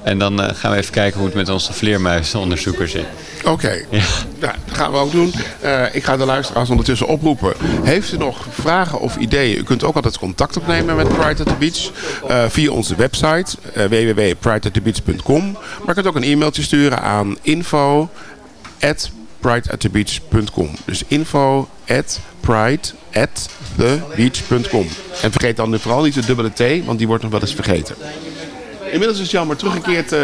En dan eh, gaan we even kijken hoe het met onze vleermuizenonderzoeker zit. Oké, Ja. nou, dat gaan we ook doen. Eh, ik ga de luisteraars ondertussen oproepen. Heeft u nog vragen of ideeën? U kunt ook altijd contact opnemen met Pride at the Beach. eh, via onze website www.prideatthebeach.com. Maar u kunt ook een e-mailtje sturen aan info at prideatthebeach.com. Dus info at prideatthebeach.com. En vergeet dan vooral niet de dubbele T, want die wordt nog wel eens vergeten. Inmiddels is Jan maar teruggekeerd eh,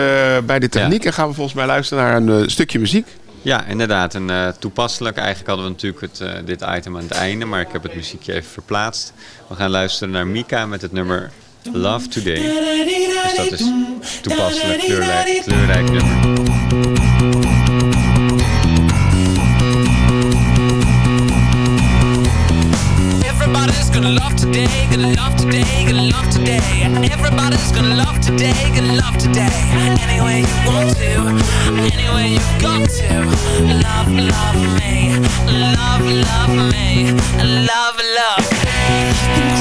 bij de techniek. En gaan we volgens mij luisteren naar een eh, stukje muziek. Ja, inderdaad. En eh, toepasselijk. Eigenlijk hadden we natuurlijk het, dit item aan het einde, maar ik heb het muziekje even verplaatst. We gaan luisteren naar Mika met het nummer Love Today. Dus dat is toepasselijk, kleurrijk, kleurrijk nummer. Love today, gonna love today, gonna love today. Everybody's gonna love today, gonna love today. Any way you want to, any way you've got to. Love, love me, love, love me, love, love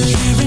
believe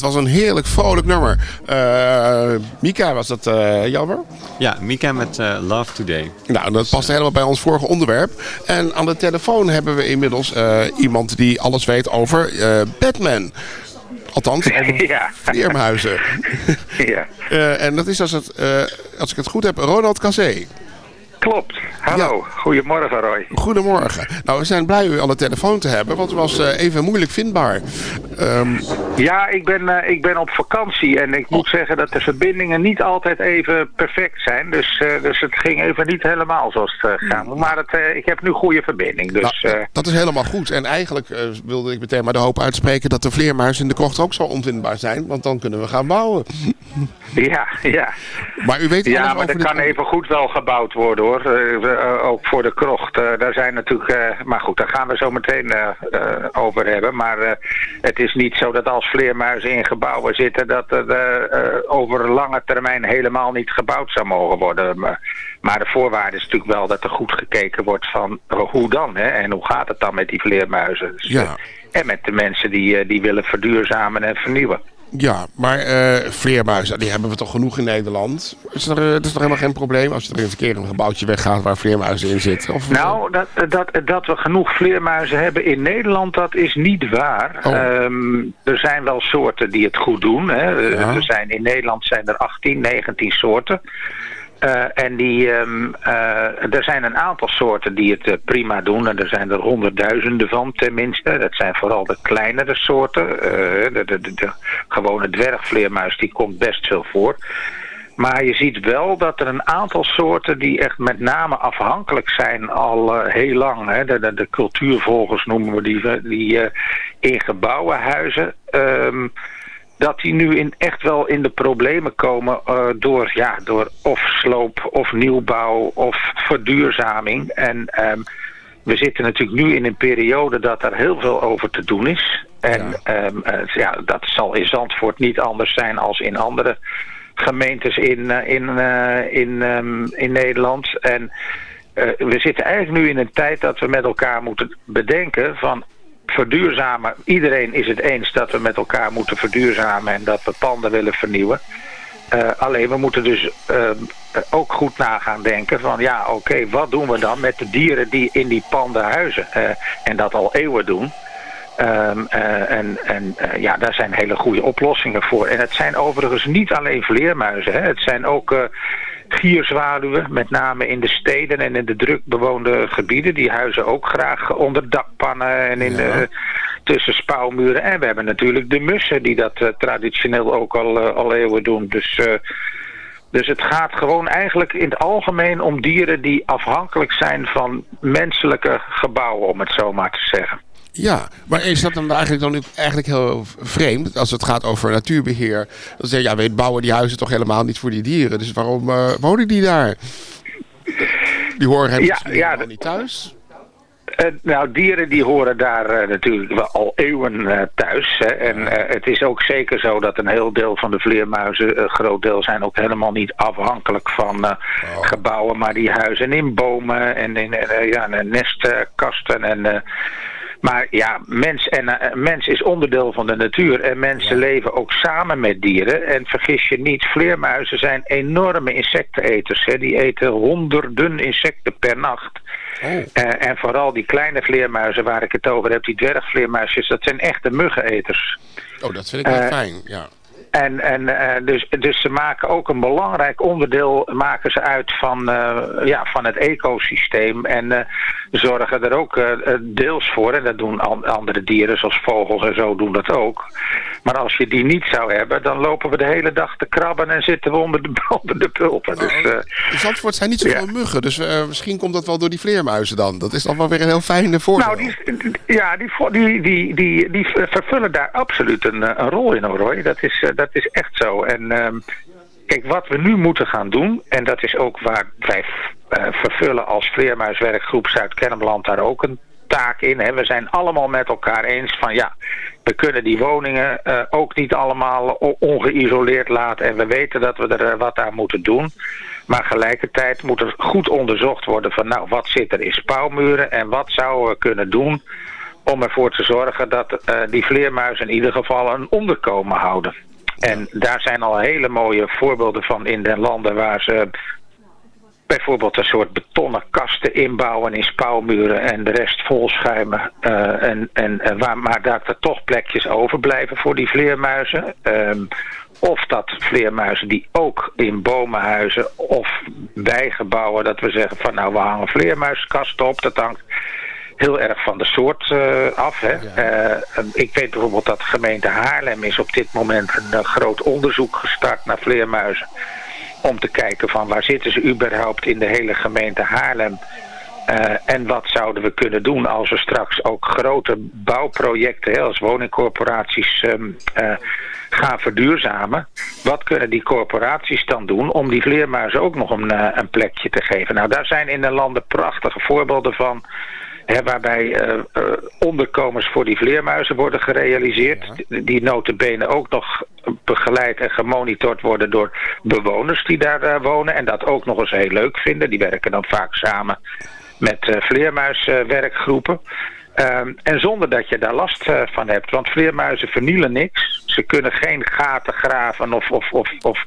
dat was een heerlijk vrolijk nummer. Eh, Mika, was dat eh jammer? Ja, Mika met eh, Love Today. Nou, dat past helemaal bij ons vorige onderwerp. En aan de telefoon hebben we inmiddels eh, iemand die alles weet over eh, Batman. Althans, over Ja. vleermuizen. Ja, Eh, en dat is, als, het, eh, als ik het goed heb, Ronald Cassé. Klopt. Hallo, goedemorgen Roy. Goedemorgen. Nou, we zijn blij u aan de telefoon te hebben, want het was eh, even moeilijk vindbaar. Ehm, Ja, ik ben, eh, ik ben op vakantie en ik moet zeggen dat de verbindingen niet altijd even perfect zijn. Dus, eh, dus het ging even niet helemaal zoals het gaat. Maar het, ik heb nu goede verbinding. Dus nou, dat is helemaal goed. En eigenlijk wilde ik meteen maar de hoop uitspreken dat de vleermuizen in de krocht ook zo onvindbaar zijn. Want dan kunnen we gaan bouwen. ja, ja. Maar u weet Ja, maar er kan even goed wel gebouwd worden hoor. Eh, eh, ook voor de krocht. Eh, daar zijn natuurlijk, maar goed, daar gaan we zo meteen over hebben. Maar het is niet zo dat als vleermuizen in gebouwen zitten, dat er over lange termijn helemaal niet gebouwd zou mogen worden. Maar, de voorwaarde is natuurlijk wel dat er goed gekeken wordt van hoe dan, hè? En hoe gaat het dan met die vleermuizen? Dus, Ja. en met de mensen die, die willen verduurzamen en vernieuwen. Ja, maar eh, vleermuizen, die hebben we toch genoeg in Nederland? Is er, eh, het is toch helemaal geen probleem als er eens een keer een gebouwtje weggaat waar vleermuizen in zitten? Of, Nou, dat, dat, dat we genoeg vleermuizen hebben in Nederland, dat is niet waar. Oh. Ehm, er zijn wel soorten die het goed doen. Hè. Ja. Er zijn, in Nederland zijn er 18, 19 soorten. Eh, en die, ehm, eh, er zijn een aantal soorten die het eh, prima doen. En er zijn er honderdduizenden van tenminste. Dat zijn vooral de kleinere soorten. De, de, de, de gewone dwergvleermuis die komt best veel voor. Maar je ziet wel dat er een aantal soorten die echt met name afhankelijk zijn al heel lang. Hè. De, de, cultuurvolgers noemen we die, die in gebouwenhuizen. ehm, dat die nu in, echt wel in de problemen komen eh, door, ja, door of sloop of nieuwbouw of verduurzaming. En ehm, we zitten natuurlijk nu in een periode dat er heel veel over te doen is. En ehm, eh, ja, dat zal in Zandvoort niet anders zijn als in andere gemeentes in, eh, in, in, ehm, in Nederland. En we zitten eigenlijk nu in een tijd dat we met elkaar moeten bedenken van verduurzamen. Iedereen is het eens dat we met elkaar moeten verduurzamen en dat we panden willen vernieuwen. Eh, alleen we moeten dus eh, ook goed na gaan denken van ja oké, wat doen we dan met de dieren die in die panden huizen? Eh, en dat al eeuwen doen. Ehm, eh, en en ja, daar zijn hele goede oplossingen voor. En het zijn overigens niet alleen vleermuizen. Hè. Het zijn ook gierzwaluwen, met name in de steden en in de druk bewoonde gebieden. Die huizen ook graag onder dakpannen en in de, tussen spouwmuren. En we hebben natuurlijk de mussen die dat eh, traditioneel ook al, eh, al eeuwen doen. Dus... eh, dus het gaat gewoon eigenlijk in het algemeen om dieren die afhankelijk zijn van menselijke gebouwen, om het zo maar te zeggen. Ja, maar is dat dan eigenlijk dan eigenlijk heel vreemd als het gaat over natuurbeheer? Dan zeg je, ja, we bouwen die huizen toch helemaal niet voor die dieren. Dus waarom eh, wonen die daar? Die horen hem Ja, ja, helemaal niet thuis. Eh, nou, dieren die horen daar eh, natuurlijk wel al eeuwen thuis. Hè. En het is ook zeker zo dat een heel deel van de vleermuizen, een groot deel, zijn ook helemaal niet afhankelijk van eh, gebouwen. Maar die huizen in bomen en in ja, nestkasten en... eh, maar ja, mens, en, eh, mens is onderdeel van de natuur en mensen leven ook samen met dieren. En vergis je niet, vleermuizen zijn enorme insecteneters. Hè. Die eten honderden insecten per nacht. Eh, en vooral die kleine vleermuizen waar ik het over heb, die dwergvleermuisjes, dat zijn echte muggeneters. Oh, dat vind ik wel Eh, fijn, ja. En, en eh, dus, dus ze maken ook een belangrijk onderdeel maken ze uit van, eh, ja, van het ecosysteem. En eh, zorgen er ook deels voor. En dat doen an- andere dieren zoals vogels en zo doen dat ook. Maar als je die niet zou hebben, dan lopen we de hele dag te krabben en zitten we onder de, onder de pulpen. Dus, eh, In Zandvoort zijn niet zoveel muggen, dus misschien komt dat wel door die vleermuizen dan. Dat is dan wel weer een heel fijne voordeel. Nou, die, ja, die, die, die, die, die vervullen daar absoluut een, een rol in, hoor. Dat is, dat is echt zo. En ehm, kijk, wat we nu moeten gaan doen, en dat is ook waar wij eh, vervullen als Vleermuiswerkgroep Zuid-Kennemerland daar ook een taak in. We zijn allemaal met elkaar eens van ja, we kunnen die woningen eh, ook niet allemaal ongeïsoleerd laten. En we weten dat we er eh, wat aan moeten doen. Maar gelijkertijd moet er goed onderzocht worden van nou, wat zit er in spouwmuren en wat zouden we kunnen doen om ervoor te zorgen dat die vleermuizen in ieder geval een onderkomen houden. En daar zijn al hele mooie voorbeelden van in de landen waar ze bijvoorbeeld een soort betonnen kasten inbouwen in spouwmuren en de rest volschuimen. eh en, en, en waar, maar dat er toch plekjes overblijven voor die vleermuizen. Ehm, of dat vleermuizen die ook in bomenhuizen of bijgebouwen, dat we zeggen van nou we hangen vleermuiskasten op, dat hangt heel erg van de soort eh, af. Hè. Eh, ik weet bijvoorbeeld dat de gemeente Haarlem is op dit moment een eh, groot onderzoek gestart naar vleermuizen. Om te kijken van waar zitten ze überhaupt in de hele gemeente Haarlem. En wat zouden we kunnen doen als we straks ook grote bouwprojecten, hè, als woningcorporaties ehm, eh, gaan verduurzamen. Wat kunnen die corporaties dan doen om die vleermuizen ook nog een, een plekje te geven? Nou, daar zijn in de landen prachtige voorbeelden van. Hè, waarbij eh, eh, onderkomens voor die vleermuizen worden gerealiseerd. Die- Die notenbenen ook nog begeleid en gemonitord worden door bewoners die daar eh, wonen. En dat ook nog eens heel leuk vinden. Die werken dan vaak samen met vleermuiswerkgroepen. Ehm, en zonder dat je daar last van hebt. Want vleermuizen vernielen niks. Ze kunnen geen gaten graven of, of, of, of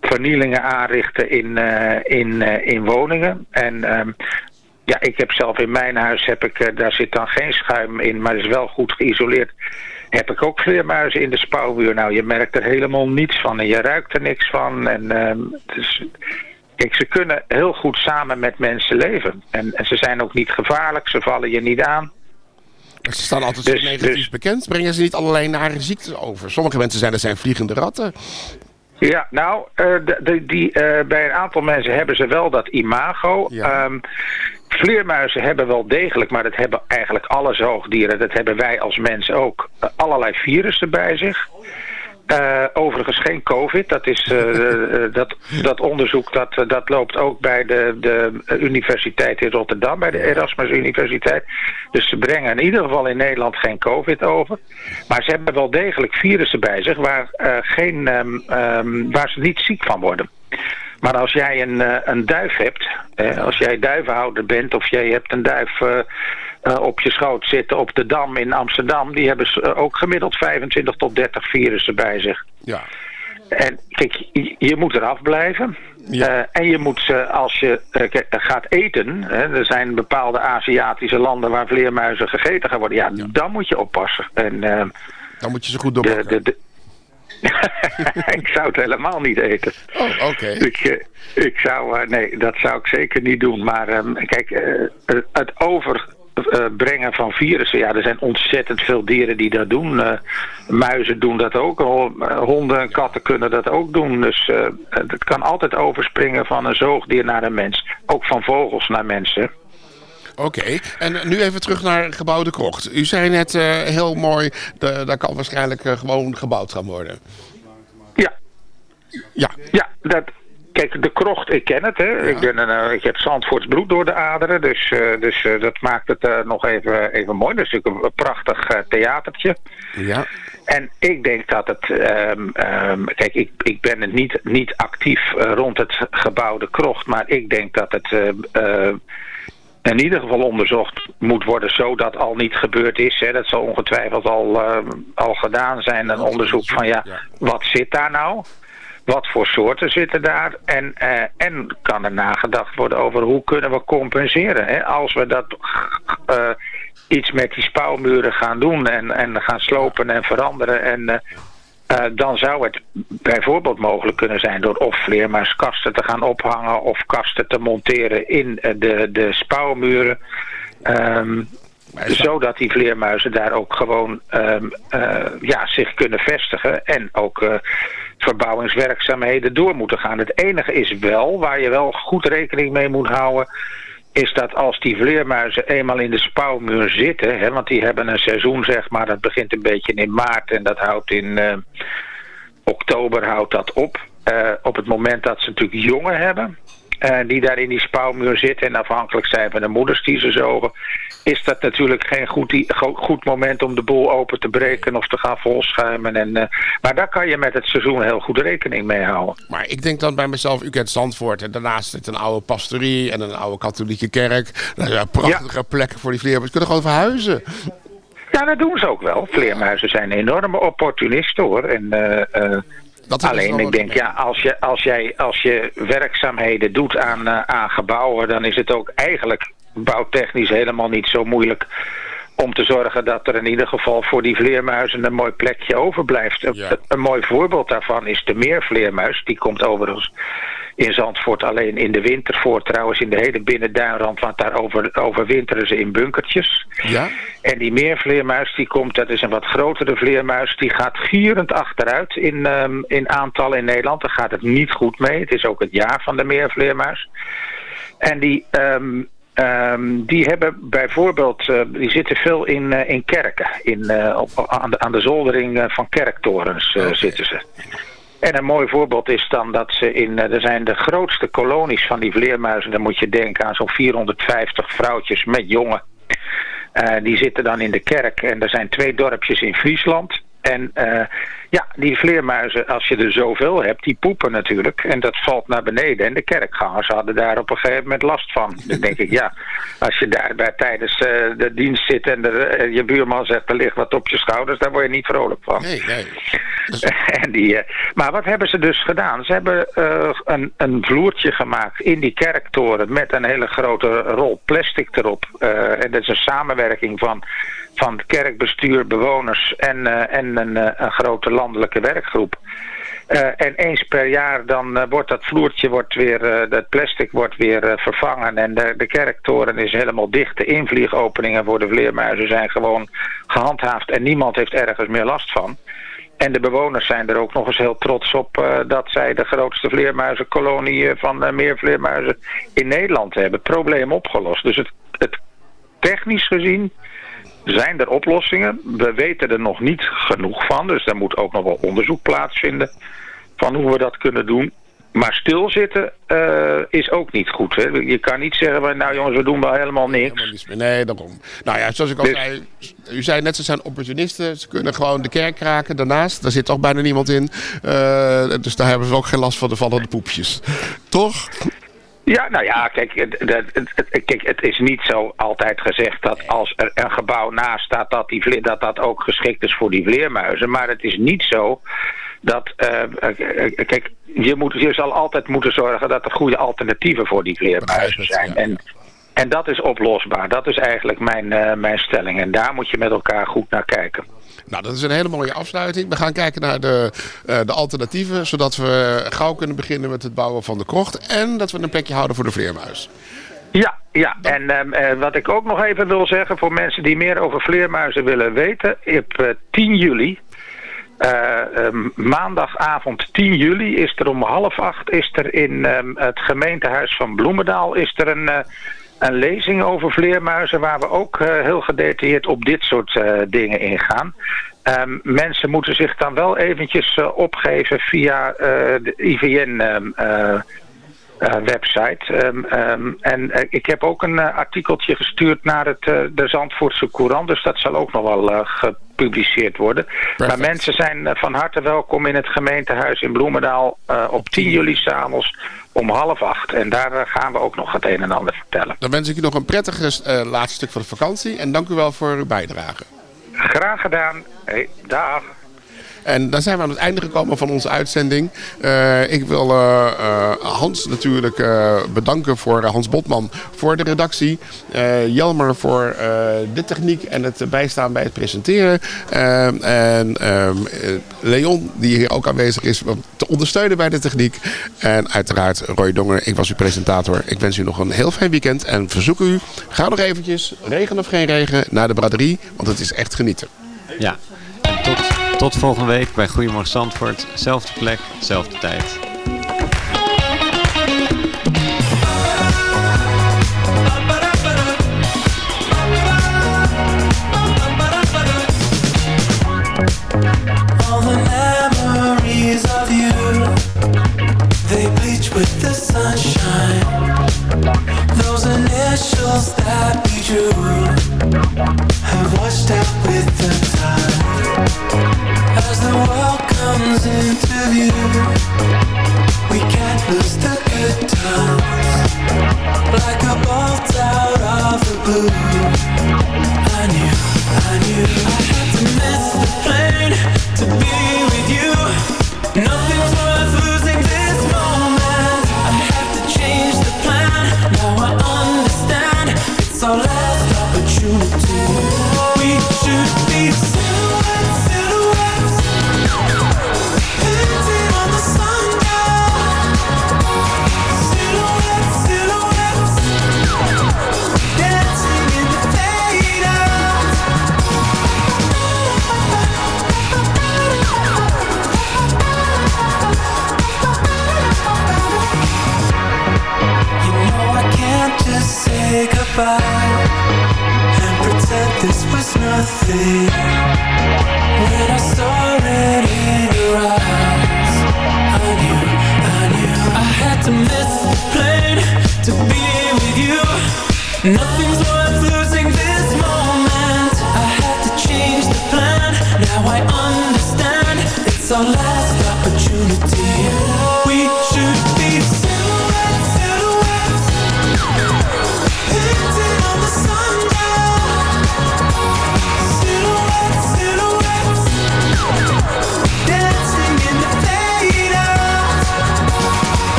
vernielingen aanrichten in, in, in woningen. En ehm, ja, ik heb zelf in mijn huis, heb ik, eh, daar zit dan geen schuim in, maar is wel goed geïsoleerd. Heb ik ook vleermuizen in de spouwmuur. Nou, je merkt er helemaal niets van en je ruikt er niks van. En, ehm, dus, kijk, ze kunnen heel goed samen met mensen leven. En, en ze zijn ook niet gevaarlijk, ze vallen je niet aan. Ze staan altijd Dus- negatief bekend. Brengen ze niet allerlei nare ziektes over? Sommige mensen zijn, dat zijn vliegende ratten. Ja, nou, eh, de, de- die, eh, bij een aantal mensen hebben ze wel dat imago. Ehm, vleermuizen hebben wel degelijk, maar dat hebben eigenlijk alle zoogdieren, dat hebben wij als mensen ook, eh, allerlei virussen bij zich. Eh, overigens geen COVID. Dat, is, eh, dat, dat onderzoek dat, dat loopt ook bij de, de Universiteit in Rotterdam, bij de Erasmus Universiteit. Dus ze brengen in ieder geval in Nederland geen COVID over. Maar ze hebben wel degelijk virussen bij zich waar, geen, ehm, ehm, waar ze niet ziek van worden. Maar als jij een, eh, een duif hebt, als jij duivenhouder bent of jij hebt een duif eh, eh, op je schoot zitten op de Dam in Amsterdam, die hebben ook gemiddeld 25 tot 30 virussen bij zich. Ja. En kijk, je, moet eraf blijven. Eh, en je moet ze, als je k- gaat eten, hè, er zijn bepaalde Aziatische landen waar vleermuizen gegeten gaan worden. Ja, dan moet je oppassen. En, Dan moet je ze goed de, doorpakken. de, de- ik zou het helemaal niet eten. Oh, oké. Ik, eh, ik zou, eh, nee, dat zou ik zeker niet doen. Maar ehm, kijk, eh, het- overbrengen van virussen, ja, er zijn ontzettend veel dieren die dat doen. Muizen doen dat ook, Ho- honden en katten kunnen dat ook doen. Dus eh, het kan altijd overspringen van een zoogdier naar een mens. Ook van vogels naar mensen. Oké, en nu even terug naar gebouw de Krocht. U zei net eh, heel mooi, de, daar kan waarschijnlijk eh, gewoon gebouwd gaan worden. Ja. Ja. Ja, dat, kijk, de krocht, ik ken het. Hè. Ik, ben een, eh, ik heb Zandvoorts bloed door de aderen. Dus, dus dat maakt het nog even, even mooi. Dat is natuurlijk een, prachtig theatertje. Ja. En ik denk dat het... ehm, ehm, kijk, ik, ik ben het niet, niet actief rond het gebouw de krocht. Maar ik denk dat het... in ieder geval onderzocht moet worden zodat al niet gebeurd is. Hè. Dat zal ongetwijfeld al, eh, al gedaan zijn. Een onderzoek van ja, wat zit daar nou? Wat voor soorten zitten daar? En, eh, en kan er nagedacht worden over hoe kunnen we compenseren? Hè? Als we dat eh, iets met die spouwmuren gaan doen en, en gaan slopen en veranderen. En, eh, dan zou het bijvoorbeeld mogelijk kunnen zijn door of vleermuiskasten te gaan ophangen of kasten te monteren in eh, de, de spouwmuren. Ehm, zodat die vleermuizen daar ook gewoon ehm, eh, ja, zich kunnen vestigen en ook verbouwingswerkzaamheden door moeten gaan. Het enige is wel, waar je wel goed rekening mee moet houden, is dat als die vleermuizen eenmaal in de spouwmuur zitten, hè, want die hebben een seizoen zeg maar, dat begint een beetje in maart en dat houdt in eh, oktober houdt dat op. Eh, op het moment dat ze natuurlijk jongen hebben, die daar in die spouwmuur zitten en afhankelijk zijn van de moeders die ze zogen, is dat natuurlijk geen goed, goed moment om de boel open te breken of te gaan volschuimen. En, eh, maar daar kan je met het seizoen heel goed rekening mee houden. Maar ik denk dan bij mezelf, u kent Zandvoort en daarnaast zit een oude pastorie en een oude katholieke kerk. Dat zijn prachtige plekken voor die vleermuizen. Ze kunnen gewoon verhuizen. Ja, dat doen ze ook wel. Vleermuizen zijn enorme opportunisten hoor. En, eh, alleen, ik denk, ja, als je, als, jij, als je werkzaamheden doet aan, eh, aan gebouwen, dan is het ook eigenlijk bouwtechnisch helemaal niet zo moeilijk om te zorgen dat er in ieder geval voor die vleermuizen een mooi plekje overblijft. Een- Een mooi voorbeeld daarvan is de meervleermuis. Die komt overigens in Zandvoort alleen in de winter voor. Trouwens in de hele binnenduinrand, want daar over, overwinteren ze in bunkertjes. Ja? En die meervleermuis, die komt, dat is een wat grotere vleermuis, die gaat gierend achteruit in, ehm, in aantal in Nederland. Daar gaat het niet goed mee. Het is ook het jaar van de meervleermuis. En die, ehm, ehm, die hebben bijvoorbeeld, eh, die zitten veel in, eh, in kerken. In, eh, op, aan, de, aan de zoldering van kerktorens zitten ze. En een mooi voorbeeld is dan dat ze in, eh, er zijn de grootste kolonies van die vleermuizen. Dan moet je denken aan zo'n 450 vrouwtjes met jongen. Eh, die zitten dan in de kerk en er zijn twee dorpjes in Friesland. En eh, ja, die vleermuizen, als je er zoveel hebt, die poepen natuurlijk. En dat valt naar beneden. En de kerkgangers hadden daar op een gegeven moment last van. Dan denk ik, ja, als je daar bij, tijdens eh, de dienst zit en eh, je buurman zegt, er ligt wat op je schouders, daar word je niet vrolijk van. Nee, nee. En die, maar wat hebben ze dus gedaan? Ze hebben een, een vloertje gemaakt in die kerktoren met een hele grote rol plastic erop. En dat is een samenwerking van, van kerkbestuur, bewoners en, eh, en een, eh, een grote landelijke werkgroep. Eh, en eens per jaar dan wordt dat vloertje wordt weer, dat plastic wordt weer vervangen en de, de kerktoren is helemaal dicht. De invliegopeningen voor de vleermuizen zijn gewoon gehandhaafd en niemand heeft ergens meer last van. En de bewoners zijn er ook nog eens heel trots op dat zij de grootste vleermuizenkolonie van meer vleermuizen in Nederland hebben. Probleem opgelost. Dus het, het technisch gezien zijn er oplossingen. We weten er nog niet genoeg van, dus daar moet ook nog wel onderzoek plaatsvinden van hoe we dat kunnen doen. Maar stilzitten eh, is ook niet goed. Hè? Je kan niet zeggen, van, nou jongens, we doen wel helemaal niks. Nee, daarom. Nou ja, zoals ik al Dus- zei, u zei net, ze zijn opportunisten. Ze kunnen gewoon de kerk kraken daarnaast. Daar zit toch bijna niemand in. Eh, dus daar hebben ze ook geen last van de vallende poepjes. Toch? Ja, nou ja, kijk kijk, het is niet zo altijd gezegd dat als er een gebouw naast staat, dat, die vle- dat dat ook geschikt is voor die vleermuizen. Maar het is niet zo Dat, eh, eh, kijk, je, moet, je zal altijd moeten zorgen dat er goede alternatieven voor die vleermuizen zijn. En, en dat is oplosbaar. Dat is eigenlijk mijn, eh, mijn stelling. En daar moet je met elkaar goed naar kijken. Nou, dat is een hele mooie afsluiting. We gaan kijken naar de, eh, de alternatieven, zodat we gauw kunnen beginnen met het bouwen van de krocht. En dat we een plekje houden voor de vleermuis. Ja, ja. en ehm, eh, wat ik ook nog even wil zeggen voor mensen die meer over vleermuizen willen weten. Op eh, 10 juli, eh, ehm, maandagavond 10 juli, is er om half acht is er in ehm, het gemeentehuis van Bloemendaal is er een, een lezing over vleermuizen waar we ook eh, heel gedetailleerd op dit soort eh, dingen ingaan. Ehm, mensen moeten zich dan wel eventjes eh, opgeven via de IVN eh, website. Ehm, ehm, en eh, ik heb ook een eh, artikeltje gestuurd naar het, de Zandvoortse Courant, dus dat zal ook nog wel gepubliceerd worden. Maar mensen zijn van harte welkom in het gemeentehuis in Bloemendaal op 10 juli s'avonds om half acht. En daar gaan we ook nog het een en ander vertellen. Dan wens ik u nog een prettig laatste stuk van de vakantie. En dank u wel voor uw bijdrage. Graag gedaan. Hey, dag. En dan zijn we aan het einde gekomen van onze uitzending. Eh, ik wil eh, eh, Hans natuurlijk bedanken voor Hans Botman voor de redactie. Jelmer voor de techniek en het bijstaan bij het presenteren. En ehm, eh, Leon, die hier ook aanwezig is om te ondersteunen bij de techniek. En uiteraard Roy Donger, ik was uw presentator. Ik wens u nog een heel fijn weekend en verzoek u, ga nog eventjes, regen of geen regen, naar de braderie. Want het is echt genieten. Ja, tot, tot volgende week bij Goedemorgen Zandvoort. Zelfde plek, zelfde tijd. With the sunshine. Those initials that we drew have washed out with the time.